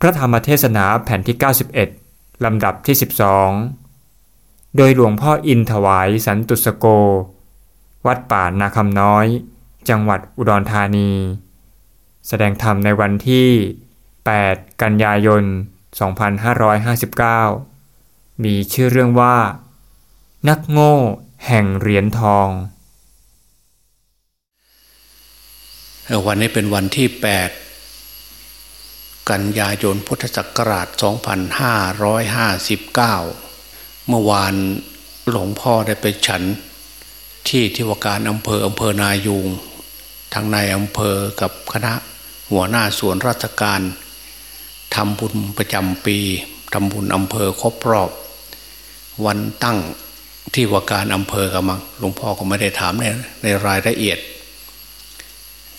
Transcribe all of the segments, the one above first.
พระธรรมเทศนาแผ่นที่ 91 ลำดับที่ 12 โดยหลวงพ่ออินถวายสันตุสโก วัดป่านาคำน้อย จังหวัดอุดรธานี แสดงธรรมในวันที่ 8 กันยายน 2559 มีชื่อเรื่องว่า นักโง่แห่งเหรียญทอง วันนี้เป็นวันที่ 8 กันยายนพุทธศักราช 2559 เมื่อวานหลวงพ่อได้ไปฉัน ที่ที่วการอำเภออำเภอนายูงทางในอำเภอกับคณะหัวหน้าส่วนราชการทำบุญประจำปีทำบุญอำเภอครบรอบ วันตั้งที่ว่าการอำเภอกับมังหลวงพ่อก็ไม่ได้ถามในในรายละเอียด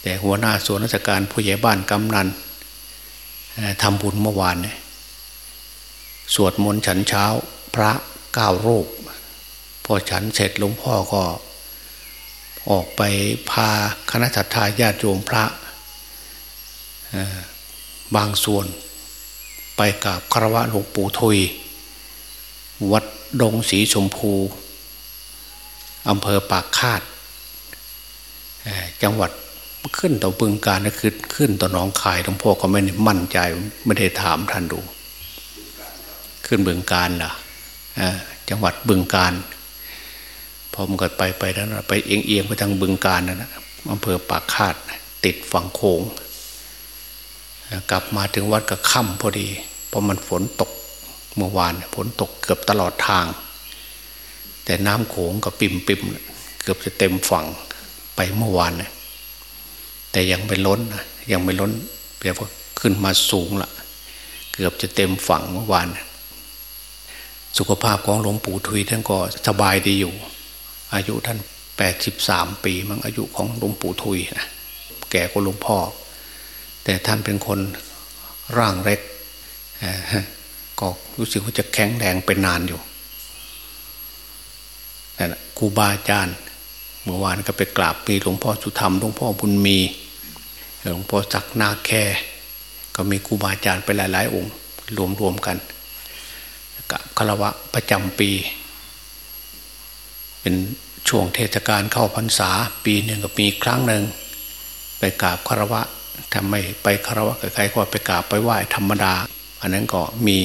แต่หัวหน้าส่วนราชการผู้ใหญ่บ้านกำนัน ทำบุญเมื่อวานเนี่ยสวดมนต์ฉันเช้า พระเก้ารูปพอฉันเสร็จหลวงพ่อก็ ออกไปพาคณะทาญาติโยมพระบางส่วน ไปกับคารวะหลวงปู่ทุย วัดดงสีชมพูอำเภอปากคาดจังหวัด ขึ้นต่อบึงการนะคือขึ้นต่อน้องคายหลวงพ่อก็ไม่มั่นใจไม่ได้ถามท่านดู ขึ้นบึงการล่ะจังหวัดบึงการพอมันก็ไปไปแล้วนะไปเอียงเอียงไปทางบึงการนะนะอำเภอปากคาดติดฝั่งโขงกลับมาถึงวัดก็ค่ำพอดีเพราะมันฝนตกเมื่อวานฝนตกเกือบตลอดทาง แต่น้ำโขงก็ปิ่มปิมเกือบจะเต็มฝั่งไปเมื่อวานนะ แต่ยังไม่ล้นนะยังไม่ล้นเพียว่าขึ้นมาสูงละเกือบจะเต็มฝั่งเมื่อวานสุขภาพของหลวงปู่ทุยท่านก็สบายดีอยู่ อายุท่านแปดสิบสามปีมั้งอายุของหลวงปู่ทุยนะแก่กว่าหลวงพ่อ แต่ท่านเป็นคนร่างเล็กก็รู้สึกว่าจะแข็งแรงเป็นนานอยู่นั่นครูบาอาจารย์ เมื่อวานก็ไปกราบปีหลวงพ่อสุธรรมหลวงพ่อบุญมีหลวงพ่อจักนาแคก็มีครูบาอาจารย์ไปหลาย ๆ องค์รวมๆกันกับคารวะประจำปี เป็นช่วงเทศกาลเข้าพรรษา ปีหนึ่งกับปีครั้งหนึ่งไปกราบคารวะทำไมไปคารวะใครๆก็ไปกราบไปไหว้ธรรมดา อันนั้นก็มี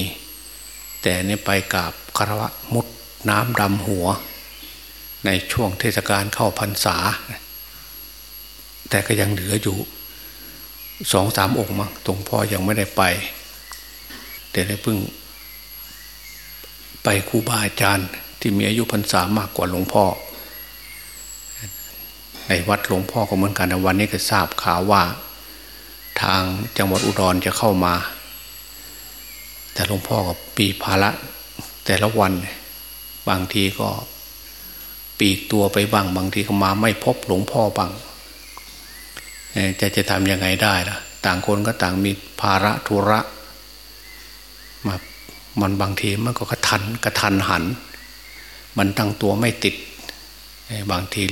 แต่นี่ไปกราบคารวะมุดน้ำดำหัว ในช่วงเทศกาลเข้าพรรษา แต่ก็ยังเหลืออยู่สองสามองค์มั้งตรงพ่อยังไม่ได้ไป แต่ได้เพิ่ง ไปครูบาอาจารย์ที่มีอายุพรรษามากกว่าหลวงพ่อ ในวัดหลวงพ่อก็เหมือนกันวันนี้ก็ทราบข่าวว่า ทางจังหวัดอุดรจะเข้ามา แต่หลวงพ่อก็ปีภาระแต่ละวัน บางทีก็ ปีกตัวไปบ้างบางทีก็มาไม่พบหลวงพ่อบ้างจะจะทำยังไงได้ล่ะ ต่างคนก็ต่างมีภาระธุระมามันบางทีมันก็กระทันกระทันหัน มันตั้งตัวไม่ติด บางที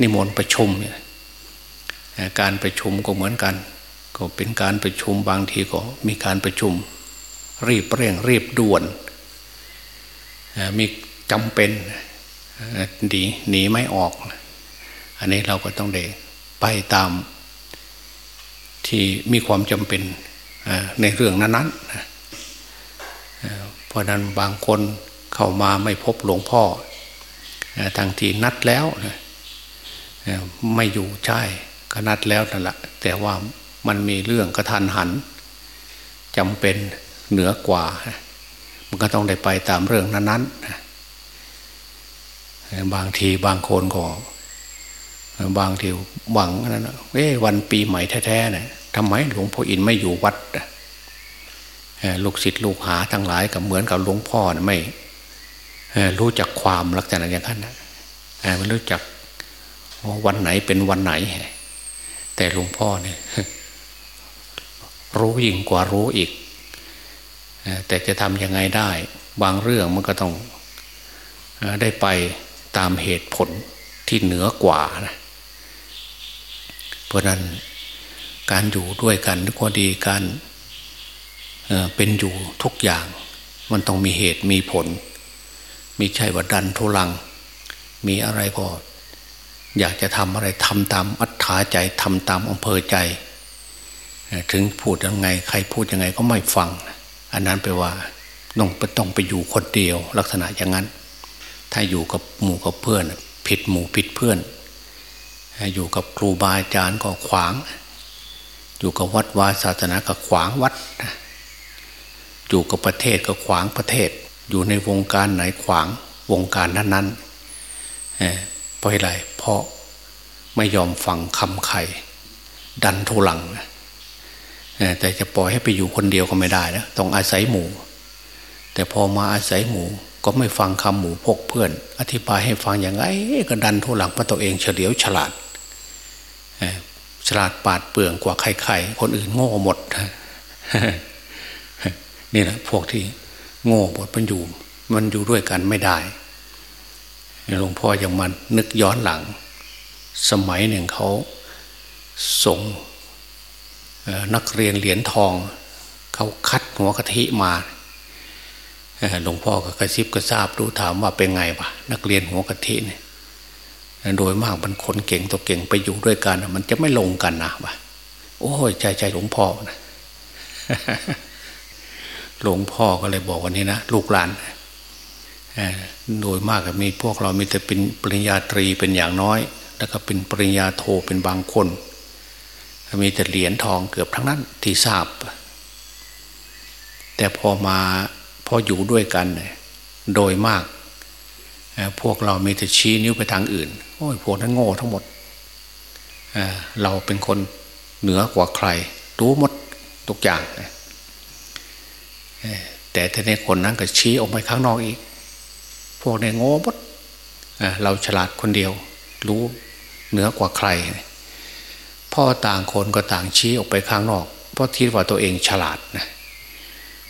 นิมนต์ประชุมเนี่ยการประชุมก็เหมือนกัน ก็เป็นการประชุมบางทีก็มีการประชุม รีบเร่งรีบด่วนมีจำเป็น หนีหนีไม่ออก อันนี้เราก็ต้องเดไปตามที่มีความจำเป็นในเรื่องนั้นๆเพราะนั้นบางคนเข้ามาไม่พบหลวงพ่อทางที่นัดแล้วไม่อยู่ใช่ก็นัดแล้วนั่นแหละแต่ว่ามันมีเรื่องกระทันหันจำเป็นเหนือกว่า มันก็ต้องได้ไปตามเรื่องนั้นๆ บางทีบางคนก็บางทีหวังนั้นเอ้วันปีใหม่แท้ๆเนี่ยทำไมหลวงพ่ออินไม่อยู่วัดลูกศิษย์ลูกหาทั้งหลายกับเหมือนกับหลวงพ่อนะไม่รู้จักความลักษณะอย่างนั้นนะไม่รู้จักวันไหนเป็นวันไหน แต่หลวงพ่อเนี่ยรู้ยิ่งกว่ารู้อีก แต่จะทำยังไงได้ บางเรื่องมันก็ต้องได้ไป ตามเหตุผลที่เหนือกว่านะเพราะนั้นการอยู่ด้วยกันก็ดีการเป็นอยู่ทุกอย่าง มันต้องมีเหตุมีผล มีใช่ว่าดันทุลัง มีอะไรก็อยากจะทำอะไรทำตามอัธยาใจทำตามอำเภอใจ ถึงพูดยังไง ใครพูดยังไงก็ไม่ฟัง อันนั้นแปลว่าต้องไปต้องไปอยู่คนเดียว ลักษณะอย่างนั้น ถ้าอยู่กับหมู่กับเพื่อน ผิดหมู่ผิดเพื่อนอยู่กับครูบาอาจารย์ก็ขวาง อยู่กับวัดวาศาสนาก็ขวางวัด อยู่กับประเทศก็ขวางประเทศ อยู่ในวงการไหนขวางวงการนั้นๆเพราะอะไรเพราะไม่ยอมฟังคำใครดันทุลังแต่จะปล่อยให้ไปอยู่คนเดียวก็ไม่ได้นะต้องอาศัยหมู่ แต่พอมาอาศัยหมู่ ก็ไม่ฟังคำหมู่พกเพื่อน อธิบายให้ฟังอย่างไรก็ดันทุลังพระตัวเองเฉลียวฉลาดฉลาดปาดเปลืองกว่าใครๆคนอื่นโง่หมดนี่แหละพวกที่โง่หมดมันอยู่ มันอยู่ด้วยกันไม่ได้หลวงพ่ออย่างมันนึกย้อนหลัง สมัยหนึ่งเขาส่งนักเรียนเหรียญทอง เขาคัดหัวกะทิมา หลวงพ่อก็กระซิบกระซาบรู้ถามว่าเป็นไงวะนักเรียนหัวกะทิเนี่ยโดยมากมันคนเก่งตัวเก่งไปอยู่ด้วยกันมันจะไม่ลงกันนะวะโอ้ยใจใจหลวงพ่อนะหลวงพ่อก็เลยบอกวันนี้นะลูกหลานโดยมากก็มีพวกเรามีแต่เป็นปริญญาตรีเป็นอย่างน้อย แล้วก็เป็นปริญญาโทเป็นบางคน มีแต่เหรียญทองเกือบทั้งนั้นที่ทราบ แต่พอมา พออยู่ด้วยกันโดยมาก พวกเรามีแต่ชี้นิ้วไปทางอื่น โอ้ยพวกนั้นโง่ทั้งหมดเราเป็นคนเหนือกว่าใคร รู้หมดทุกอย่างแต่ทีนี้คนนั้นก็ชี้ออกไปข้างนอกอีก พวกในโง่หมดเราฉลาดคนเดียว รู้เหนือกว่าใครพ่อต่างคนก็ต่างชี้ออกไปข้างนอก เพราะคิดว่าตัวเองฉลาดนะ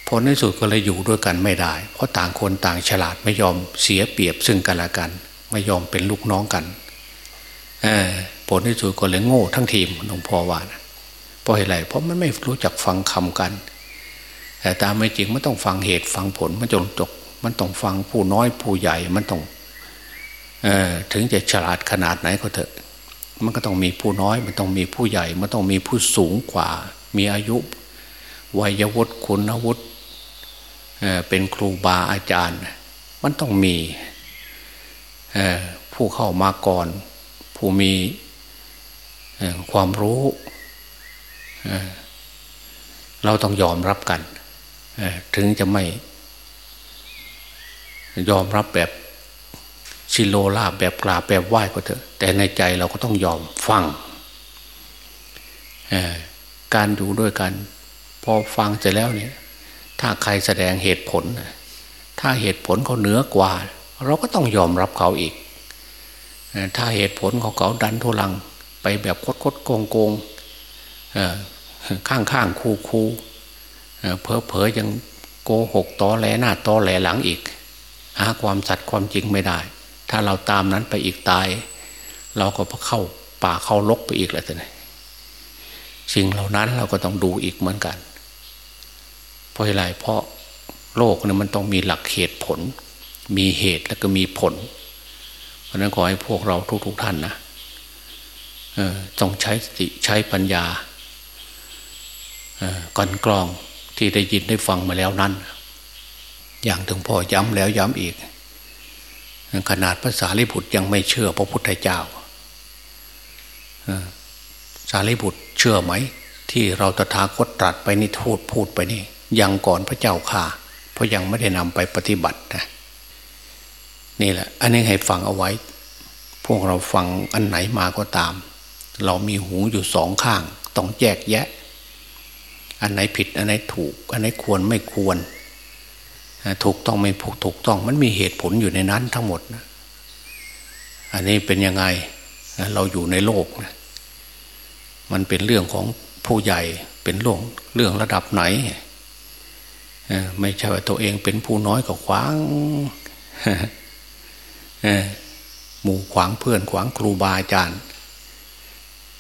ผลในสุดก็เลยอยู่ด้วยกันไม่ได้ เพราะต่างคนต่างฉลาดไม่ยอมเสียเปรียบซึ่งกันและกัน ไม่ยอมเป็นลูกน้องกันผลในสุดก็เลยโง่ทั้งทีมหลวงพ่อว่านะเพราะอะไรเพราะมันไม่รู้จักฟังคำกัน แต่ตามไม่จริงมันต้องฟังเหตุฟังผลมันจนจบมันต้องฟังผู้น้อยผู้ใหญ่มันต้องอถึงจะฉลาดขนาดไหนก็เถอะ มันก็ต้องมีผู้น้อย มันต้องมีผู้ใหญ่ มันต้องมีผู้สูงกว่า มีอายุวัยวุฒิคุณวุฒิ เป็นครูบาอาจารย์ มันต้องมีผู้เข้ามาก่อน ผู้มีความรู้เราต้องยอมรับกันถึงจะไม่ ยอมรับแบบชิโลลาแบบกราบแบบไหว้ก็เถอะ แต่ในใจเราก็ต้องยอมฟังการดูด้วยกัน พอฟังเสร็จแล้วเนี่ย ถ้าใครแสดงเหตุผล ถ้าเหตุผลเขาเหนือกว่า เราก็ต้องยอมรับเขาอีก ถ้าเหตุผลของเขาดันทุลัง ไปแบบคดคดโกงโกงข้างข้างคูคูเพอเพอยังโกหกตอแหลหน้าตอแหลหลังอีก หาความสัตย์ความจริงไม่ได้ ถ้าเราตามนั้นไปอีกตาย เราก็เข้าป่าเข้าลกไปอีกแล้วท่านสิ่งเหล่านั้นเราก็ต้องดูอีกเหมือนกัน ราะอะไรเพราะโลกเนี่ยมันต้องมีหลักเหตุผล มีเหตุแล้วก็มีผล เพราะนั้นขอให้พวกเราทุกๆทท่านนะต้องใช้สติใช้ปัญญากันกรองที่ได้ยินได้ฟังมาแล้วนั้น อย่างถึงพ่อย้ำแล้วย้ำอีก ขนาดภาษาลิบุตรยังไม่เชื่อพระพุทธเจ้าสารีบุตรเชื่อไหม ที่เราตถาคตตรัสไปนี่ทูดพูดไปนี่ ยังก่อนพระเจ้าข่าเพราะยังไม่ได้นำไปปฏิบัตินะนี่แหละ อันนี้ให้ฟังเอาไว้ พวกเราฟังอันไหนมาก็ตาม เรามีหูอยู่สองข้าง ต้องแยกแยะ อันไหนผิด อันไหนถูก อันไหนควรไม่ควร ถูกต้องไม่ถูกต้องมันมีเหตุผลอยู่ในนั้นทั้งหมดนะอันนี้เป็นยังไงเราอยู่ในโลกนะมันเป็นเรื่องของผู้ใหญ่เป็นเรื่องเรื่องระดับไหน ไม่ใช่ว่าตัวเองเป็นผู้น้อยก็ขวางหมู่ขวางเพื่อนขวางครูบาอาจารย์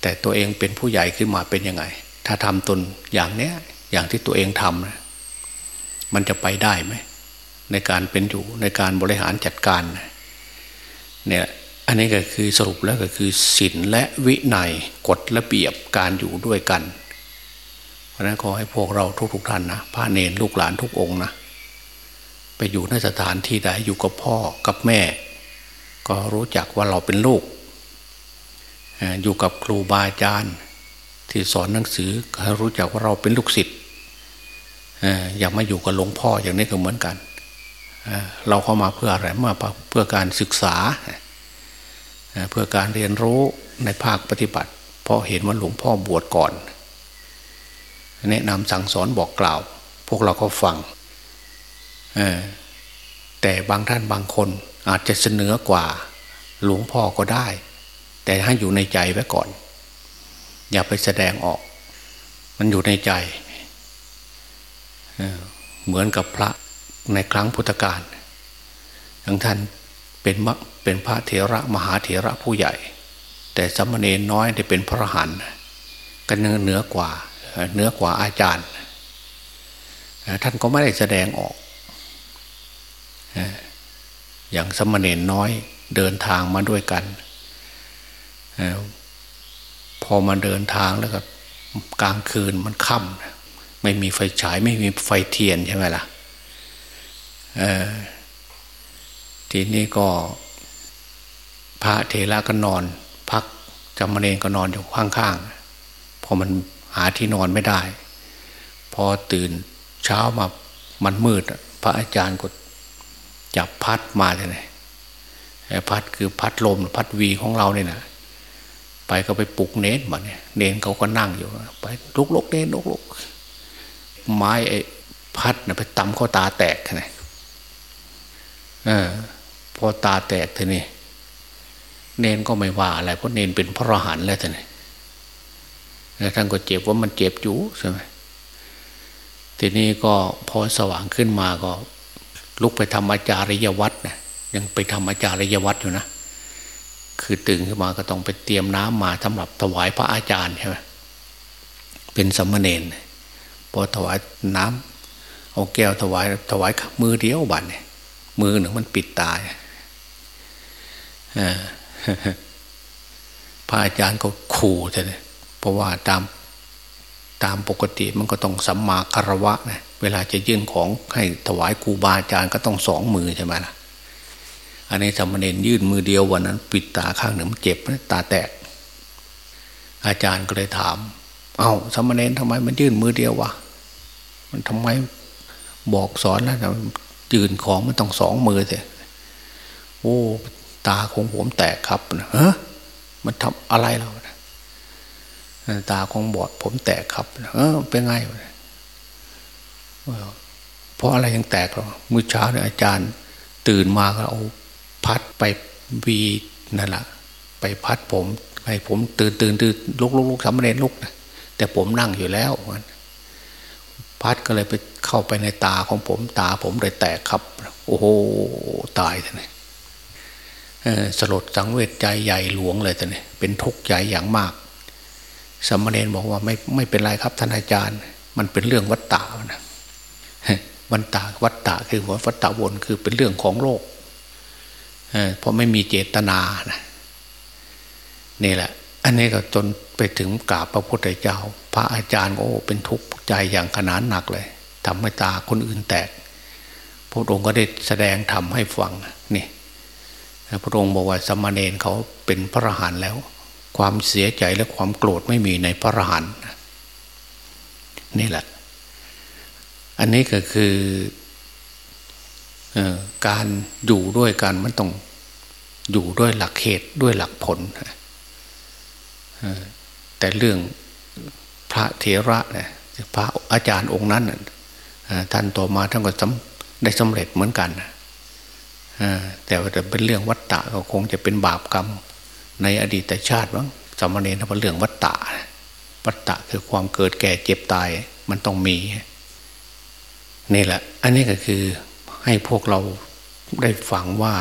แต่ตัวเองเป็นผู้ใหญ่ขึ้นมาเป็นยังไง ถ้าทำตนอย่างเนี้ย อย่างที่ตัวเองทำนะมันจะไปได้ไหม ในการเป็นอยู่ในการบริหารจัดการ เนี่ยอันนี้ก็คือสรุปแล้วก็คือศีลและวินัยกฎระเบียบการอยู่ด้วยกันเราะนั้นขอให้พวกเราทุกๆท่านนะพระเนรลูกหลานทุกองนะไปอยู่ในสถานที่ใดอยู่กับพ่อกับแม่ ก็รู้จักว่าเราเป็นลูก อยู่กับครูบาอาจารย์ ที่สอนหนังสือให้รู้จักว่าเราเป็นลูกศิษย์อย่ามาอยู่กับหลวงพ่ออย่างนี้ก็เหมือนกันเราเข้ามาเพื่ออะไรมาเพื่อการศึกษา เพื่อการเรียนรู้ในภาคปฏิบัติเพราะเห็นว่าหลวงพ่อบวชก่อน แนะนำสั่งสอนบอกกล่าว พวกเราก็ฟังแต่บางท่านบางคนอาจจะเสนอกว่าหลวงพ่อก็ได้ แต่ให้อยู่ในใจไว้ก่อน อย่าไปแสดงออก มันอยู่ในใจ เหมือนกับพระในครั้งพุทธกาลทั้งท่านเป็นเป็นพระเถระมหาเถระผู้ใหญ่ แต่สมณเณรน้อยได้เป็นพระหันกันเหนือกว่า เหนือกว่าอาจารย์ ท่านก็ไม่ได้แสดงออก อย่างสมณเณรน้อยเดินทางมาด้วยกัน พอมาเดินทางแล้วก็กลางคืนมันค่ำไม่มีไฟฉายไม่มีไฟเทียนใช่ไหมล่ะทีนี้ก็พระเทระก็นอน พักจำมเนงก็นอนอยู่ข้างๆพอมันาที่นอนไม่ได้ พอตื่นเช้ามามันมืด พระอาจารย์ก็จับพัดมาเลยพัดคือพัดลมพัดวีของเราเนี่ยนะไปก็ไปปลุกเน้นมาเนี่ยเน้นเขาก็นั่งอยู่ ไปลุกลุกเน้นลุกลุกไม้ไอ้พัดนะไปตำเขาตาแตกไงอพอตาแตกทีนี้เนนก็ไม่ว่าอะไรเพราะเนนเป็นพระหันแล้วทีนี้ ท่านก็เจ็บว่ามันเจ็บอยู่ใช่ไหมทีนี้ก็พอสว่างขึ้นมาก็ ลุกไปทำอาจาริยวัตรนะยังไปทำอาจาริยวัตรอยู่นะคือตื่นขึ้นมาก็ต้องไปเตรียมน้ำมาสำหรับถวายพระอาจารย์ใช่ไหมเป็นสมณเณรพอถวายน้ำเอาแก้วถวายถวายมือเดียวบัตเนี่ยมือหนึ่งมันปิดตายพระอาจารย์ก็ขู่เลย เพราะว่าตามตามปกติมันก็ต้องสัมมาคารวะนะเวลาจะยื่นของให้ถวายครูบาอาจารย์ก็ต้องสองมือใช่ไหมล่ะ อันนี้สมณเณรยื่นมือเดียววันนั้น ปิดตาข้างหนึ่งมันเจ็บตาแตก อาจารย์ก็เลยถาม เอา้าสมณเณรทำไมมันยื่นมือเดียววะมันทำไมบอกสอนแล้วยื่นของมันต้องสองมือเลยโอ้ ตาของผมแตกครับนะเฮ้มันทำอะไรเรา ตาของบอด ผมแตกครับ เออ เป็นไงเพราะอะไรยังแตกหรอมื่อเช้าเนี่ยอาจารย์ ตื่นมาก็เอาพัดไปวีนั่นแหละไปพัดผมให้ผมตื่นตื่นตื่นลุกลุกลุกสามเณรลุกนะแต่ผมนั่งอยู่แล้วพัดก็เลยไปเข้าไปในตาของผม ตาผมเลยแตกครับ โอ้โหตายท่านนี่สลดสังเวชใจใหญ่หลวงเลยท่านนี่เป็นทุกข์ใหญ่อย่างมาก สมณเณรบอกว่าไม่ไม่เป็นไรครับท่านอาจารย์ มันเป็นเรื่องวัฏฏะนะวัฏฏะวัฏฏะคือหัววัฏฏะวนคือเป็นเรื่องของโลกเพราะไม่มีเจตนานะนี่แหละ อันนี้ก็จนไปถึงกราบพระพุทธเจ้า พระอาจารย์โอ้เป็นทุกข์ใจอย่างขนาดหนักเลยทำให้ตาคนอื่นแตก พระองค์ก็ได้แสดงทำให้ฟังนี่พระองค์บอกว่าสมณเณรเขาเป็นพระอรหันต์แล้ว ความเสียใจและความโกรธไม่มีในพระอรหันต์นี่แหละ อันนี้ก็คือการอยู่ด้วยกันมันต้องอยู่ด้วยหลักเหตุด้วยหลักผล แต่เรื่องพระเถระเนี่ยพระอาจารย์องค์นั้นท่านต่อมาท่านก็ได้สำเร็จเหมือนกันแต่ว่าเป็นเรื่องวัตตะก็คงจะเป็นบาปกรรม ในอดีตชาติบ้างสมณีนเป็นเรื่องวัตตะวัตตะคือความเกิดแก่เจ็บตายมันต้องมีนี่แหละ อันนี้ก็คือให้พวกเราได้ฟังว่า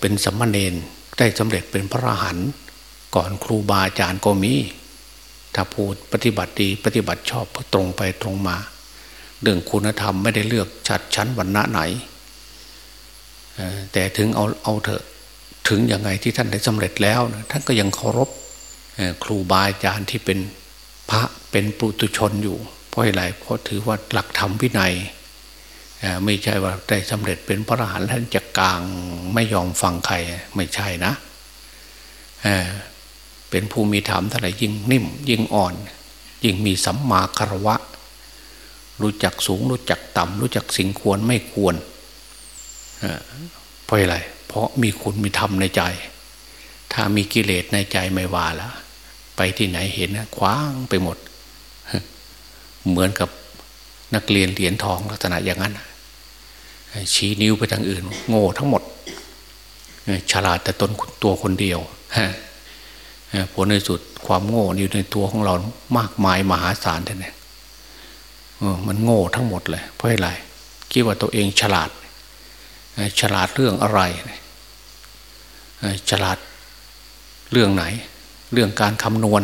เป็นสมณีนได้สำเร็จเป็นพระอรหันต์ก่อนครูบาอาจารย์ก็มี ถ้าพูดปฏิบัติดีปฏิบัติชอบตรงไปตรงมา เรื่องคุณธรรมไม่ได้เลือกชัดชั้นวรรณะไหน แต่ถึงเอาเอาเถอะ ถึงยังไงที่ท่านได้สำเร็จแล้วนะท่านก็ยังเคารพครูบาอาจารย์ที่เป็นพระเป็นปุตุชนอยู่ เพราะอะไรเพราะถือว่าหลักธรรมวินัยไม่ใช่ว่าได้สำเร็จเป็นพระอรหันต์ท่านจะกลางไม่ยอมฟังใครไม่ใช่นะเป็นภูมิธรรมเท่าไหร่ยิ่งนิ่ม ยิ่งอ่อน ยิ่งมีสัมมาคารวะ รู้จักสูง รู้จักต่ำรู้จักสิ่งควรไม่ควรเพราะอะไร ราะมีคุณมีธรรมในใจ ถ้ามีกิเลสในใจไม่ว่าละไปที่ไหนเห็นนะคว้างไปหมด เหมือนกับนักเรียนเหรียญทองลักษณะอย่างนั้น ชี้นิ้วไปทางอื่น โง่ทั้งหมด ฉลาดแต่ตนตัวคนเดียวผลในสุดความโง่อยู่ในตัวของเรามากมายมหาศาลท่านเนี่ยมันโง่ทั้งหมดเลย เพราะอะไรคิดว่าตัวเองฉลาด ฉลาดเรื่องอะไร ฉลาดเรื่องไหน เรื่องการคำนวณ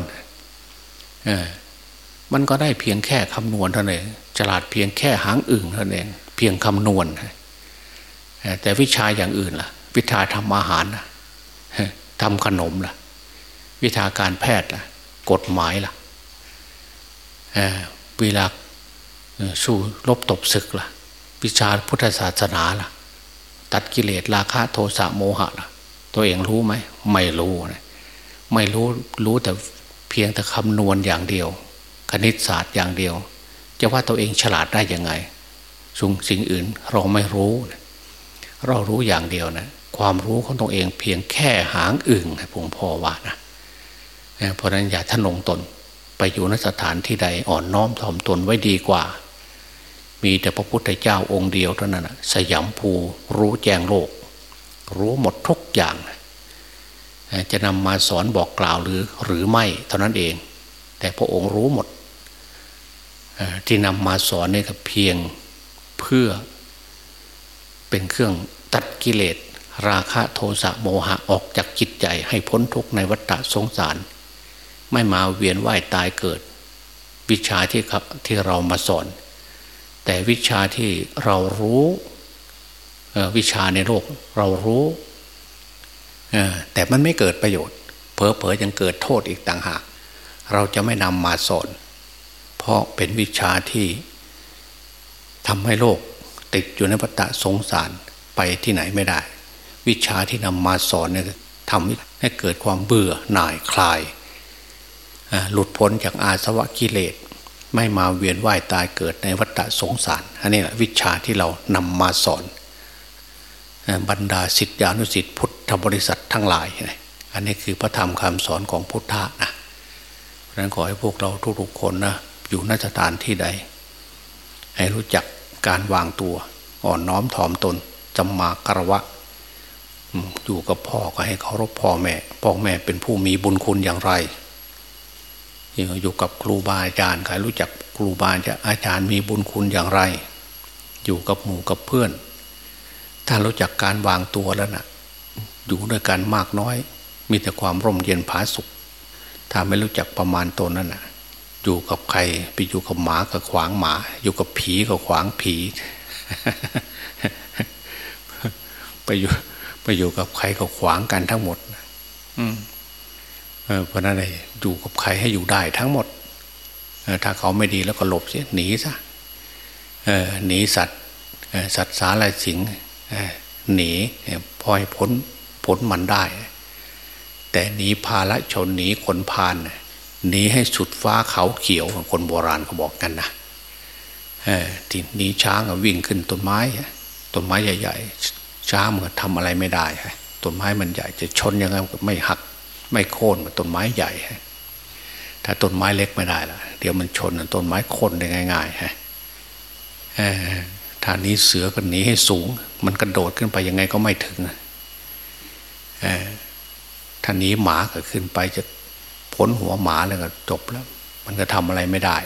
มันก็ได้เพียงแค่คำนวณเท่านั้นฉลาดเพียงแค่หางอึ่งเท่านั้นเพียงคำนวณแต่วิชาอย่างอื่นล่ะ วิชาทำอาหารล่ะทำขนมล่ะ วิชาการแพทย์ล่ะ กฎหมายล่ะเวลาสู้รบตบศึกล่ะ วิชาพุทธศาสนาล่ะ ตัดกิเลสราคะโทสะโมหะล่ะ ตัวเองรู้ไหมไม่รู้นะไม่รู้รู้แต่เพียงแต่คำนวณอย่างเดียว คณิตศาสตร์อย่างเดียว จะว่าตัวเองฉลาดได้ยังไงสุงสิ่งอื่นเราไม่รู้เรารู้อย่างเดียวนะความรู้ของตัวเองเพียงแค่หางอึ่งให้ผมพอว่านะเพราะนั้นอย่าท่านลงตนไปอยู่นสถานที่ใดอ่อนน้อมถ่อมตนไว้ดีกว่า มีแต่พระพุทธเจ้าองค์เดียวเท่านั้นนะสยามภูรู้แจ้งโลก รู้หมดทุกอย่าง จะนำมาสอนบอกกล่าวหรือหรือไม่เท่านั้นเอง แต่พระองค์รู้หมด ที่นำมาสอนนี่ก็เพียงเพื่อเป็นเครื่องตัดกิเลสราคะโทสะโมหะออกจากจิตใจให้พ้นทุกข์ในวัฏสงสาร ไม่มาเวียนว่ายตายเกิด วิชาที่ขับที่เรามาสอน แต่วิชาที่เรารู้ วิชาในโลกเรารู้แต่มันไม่เกิดประโยชน์ เพอเพอยังเกิดโทษอีกต่างหาก เราจะไม่นำมาสอนเพราะเป็นวิชาที่ทำให้โลกติดอยู่ในวัฏสงสารไปที่ไหนไม่ได้ วิชาที่นำมาสอนเนี่ยทำให้เกิดความเบื่อหน่ายคลาย หลุดพ้นจากอาสวะกิเลส ไม่มาเวียนว่ายตายเกิดในวัฏสงสาร อันนี้แหละวิชาที่เรานำมาสอน บรรดาสิทธิอนุสิทธิพุทธบริษัททั้งหลาย อันนี้คือพระธรรมคำสอนของพุทธะนะเพราะนั้นขอให้พวกเราทุกๆคนนะอยู่นสถานที่ใด ให้รู้จักการวางตัว อ่อนน้อมถ่อมตนจำมากระวะ อยู่กับพ่อก็ให้เคารพพ่อแม่ พ่อแม่เป็นผู้มีบุญคุณอย่างไร อยู่กับครูบาอาจารย์ใครรู้จักครูบาอาจารย์มีบุญคุณอย่างไร อยู่กับหมู่กับเพื่อน ถ้ารู้จักการวางตัวแล้วนะ่ะ อยู่ด้วยกันมากน้อย มีแต่ความร่มเย็นผาสุข ถ้าไม่รู้จักประมาณตนนั่นนะ่ะ อยู่กับใครไปอยู่กับหมาก็ขวางหมา อยู่กับผีก็ขวางผี ไปอยู่ไปอยู่กับใครก็ขวางกันทั้งหมด อืมเพราะนั้นเลยอยู่กับใครให้อยู่ได้ทั้งหมดถ้าเขาไม่ดีแล้วก็หลบเสียหนีซะหนีสัตว์สัตว์สาลายสิง หนีพอให้พ้นพ้นมันได้ แต่หนีพาละชนหนีคนพานหนีให้สุดฟ้าเขาเขียวคนโบราณเขาบอกกันนะที่หนีช้างวิ่งขึ้นต้นไม้ต้นไม้ใหญ่ ๆ ช้างมันทำอะไรไม่ได้ต้นไม้มันใหญ่จะชนยังไงไม่หัก ไม่โค่นเหมือนต้นไม้ใหญ่ถ้าต้นไม้เล็กไม่ได้ละเดี๋ยวมันชนต้นไม้โค่นได้ง่ายๆฮะ ถ้านี้เสือก็หนีให้สูง มันกระโดดขึ้นไปยังไงก็ไม่ถึงถ้านี้หมาก็ขึ้นไปจะพ้นหัวหมาแล้วก็จบแล้ว มันก็ทำอะไรไม่ได้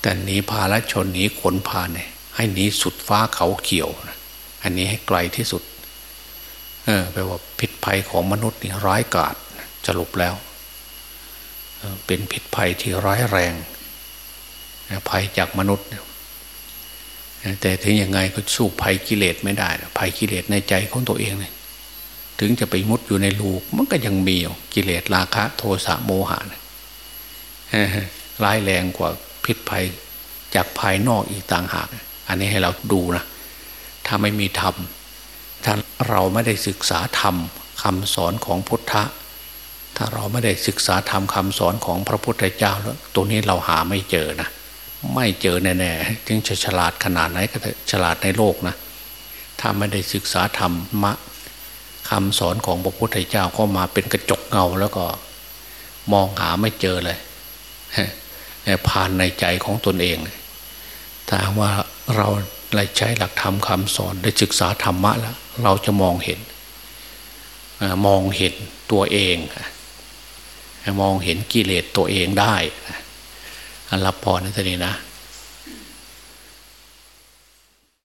แต่หนีพาละชนหนีขนพาเนี่ยให้หนีสุดฟ้าเขาเขียวอันนี้ให้ไกลที่สุด เออแปลว่าพิษภัยของมนุษย์นี่ร้ายกาจสรุปแล้วเป็นพิษภัยที่ร้ายแรงภัยจากมนุษย์ แต่ถึงยังไงก็สู้ภัยกิเลสไม่ได้ภัยกิเลสในใจของตัวเองเลยถึงจะไปมุดอยู่ในลูกมันก็ยังมีอยู่กิเลสราคะ โทสะโมหะร้ายแรงกว่าพิษภัยจากภายนอกอีกต่างหาก อันนี้ให้เราดูนะ ถ้าไม่มีธรรม ถ้าเราไม่ได้ศึกษาธรรมคำสอนของพุทธะ ถ้าเราไม่ได้ศึกษาธรรมคำสอนของพระพุทธเจ้าแล้วตัวนี้เราหาไม่เจอนะ ไม่เจอแน่ๆถึงจะฉลาดขนาดไหนก็ฉลาดในโลกนะ ถ้าไม่ได้ศึกษาธรรมะคำสอนของพระพุทธเจ้าเข้ามาเป็นกระจกเงาแล้วก็มองหาไม่เจอเลยผ่านในใจของตนเองถ้าว่าเราได้ใช้หลักธรรมคำสอนได้ศึกษาธรรมะแล้ว เราจะมองเห็นมองเห็นตัวเองมองเห็นกิเลสตัวเองได้ รับพรนะท่านนี้นะ